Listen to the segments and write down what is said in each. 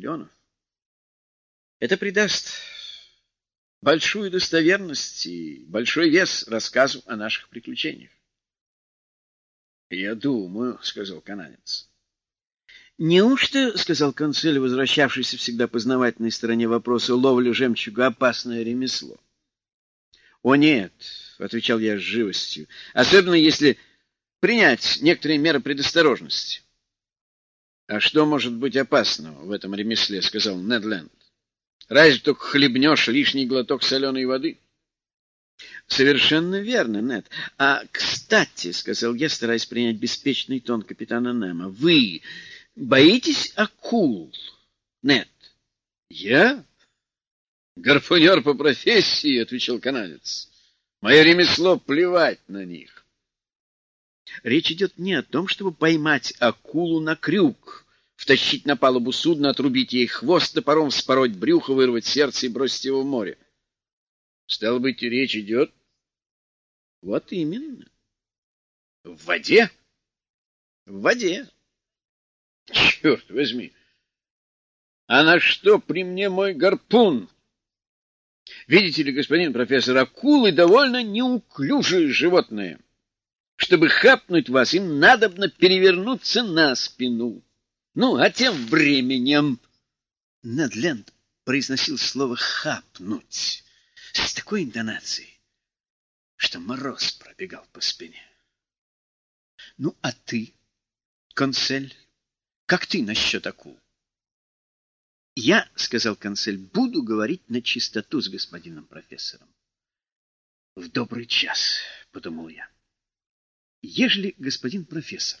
миллионов. Это придаст большую достоверность и большой вес рассказу о наших приключениях. — Я думаю, — сказал канадец. — Неужто, — сказал консель, возвращавшийся всегда познавательной стороне вопроса, ловля жемчуга — опасное ремесло? — О, нет, — отвечал я с живостью, — особенно если принять некоторые меры предосторожности. — А что может быть опасного в этом ремесле? — сказал Недленд. — Разве только хлебнешь лишний глоток соленой воды? — Совершенно верно, Нед. А, кстати, — сказал я, стараясь принять беспечный тон капитана Немо, — вы боитесь акул, Нед? — Я? — Гарпунер по профессии, — отвечал канадец. — Мое ремесло — плевать на них. Речь идет не о том, чтобы поймать акулу на крюк, втащить на палубу судна, отрубить ей хвост топором, спороть брюхо, вырвать сердце и бросить его в море. Стало быть, речь идет... Вот именно. В воде? В воде. Черт возьми! А на что при мне мой гарпун? Видите ли, господин профессор, акулы довольно неуклюжие животные. — чтобы хапнуть вас, им надобно перевернуться на спину. Ну, а тем временем... Недленд произносил слово «хапнуть» с такой интонацией, что мороз пробегал по спине. — Ну, а ты, консель, как ты насчет акул? — Я, — сказал консель, — буду говорить на чистоту с господином профессором. — В добрый час, — подумал я. Ежели господин профессор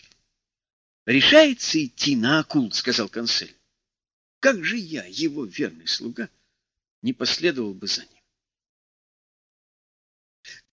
решается идти на акул, — сказал консель, — как же я, его верный слуга, не последовал бы за ним?